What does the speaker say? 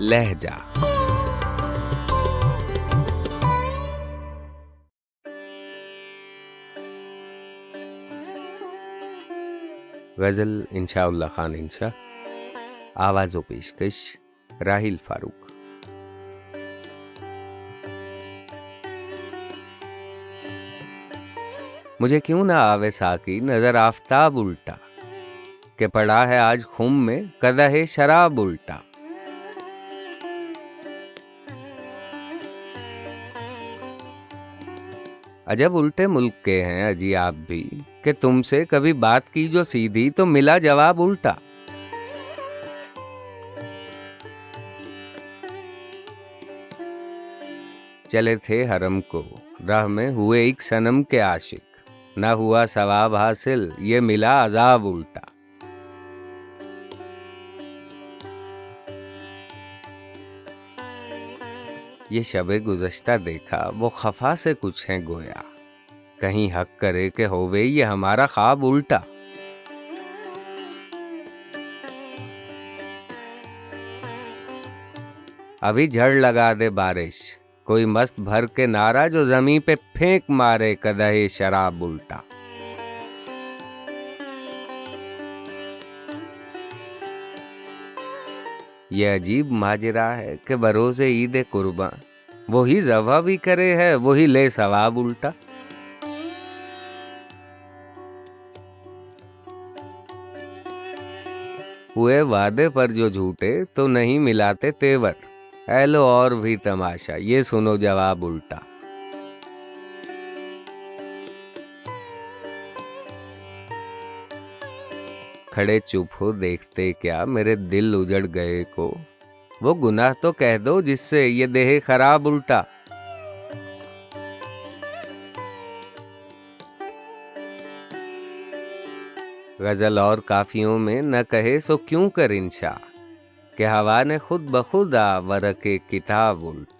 لہجہ۔ غزل انشاء اللہ خان انشاء آواز و پیشکش راہیل فاروق۔ مجھے کیوں نہ آوے ساکی نظر آفتاب الٹا، کہ پڑا ہے آج خم میں کدہ شراب الٹا۔ عجب الٹے ملک کے ہیں اجی آپ بھی، کہ تم سے کبھی بات کی جو سیدھی تو ملا جواب الٹا۔ چلے تھے حرم کو، راہ میں ہوئے ایک سنم کے عاشق۔ نہ ہوا ثواب حاصل، یہ ملا عذاب الٹا۔ یہ شب گزشتہ دیکھا، وہ خفا سے کچھ ہیں گویا۔ کہیں حق کرے کہ ہووے، یہ ہمارا خواب الٹا۔ ابھی جھڑ لگا دے بارش۔ کوئی مست بھر کے نارا جو زمین پہ پھینک مارے، کدہ شراب الٹا۔ یہ عجیب ماجرا ہے کہ بروز عید قرباں، وہی ذبح بھی کرے ہے، وہی لے ثواب الٹا۔ ہوئے وعدے پر جو جھوٹے تو نہیں ملاتے تیور۔ اے لو اور بھی تماشا، یہ سنو جواب الٹا۔ کھڑے چپ ہو دیکھتے کیا میرے دل اجڑ گئے کو؟ وہ گناہ تو کہہ دو جس سے یہ دیہ خراب الٹا۔ غزل اور کافیوں میں نہ کہے سو کیوں کر انشا کہ ہوا نے خود بخود آ ورک کتاب الٹا۔